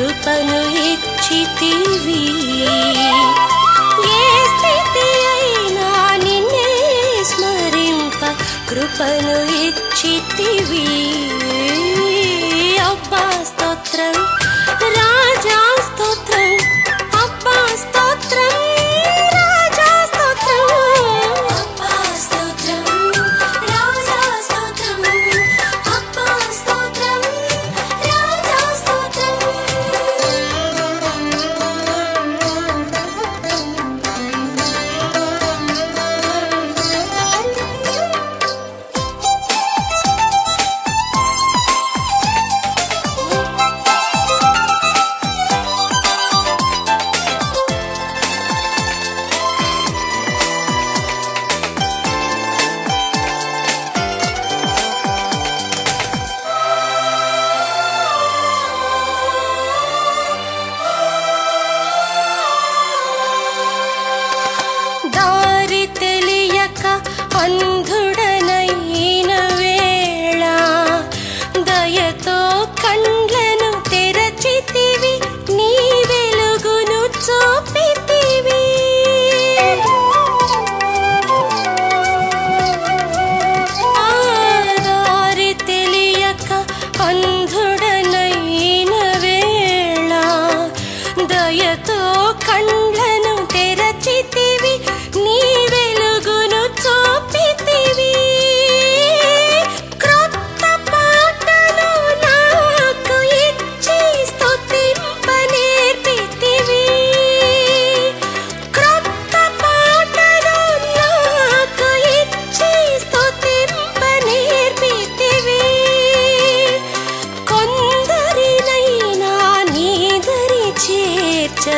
కృపను ఇచ్చితివి ఏ స్థితి అయినా నిన్నే స్మరింప కృపను ఇచ్చితివి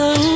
Sağ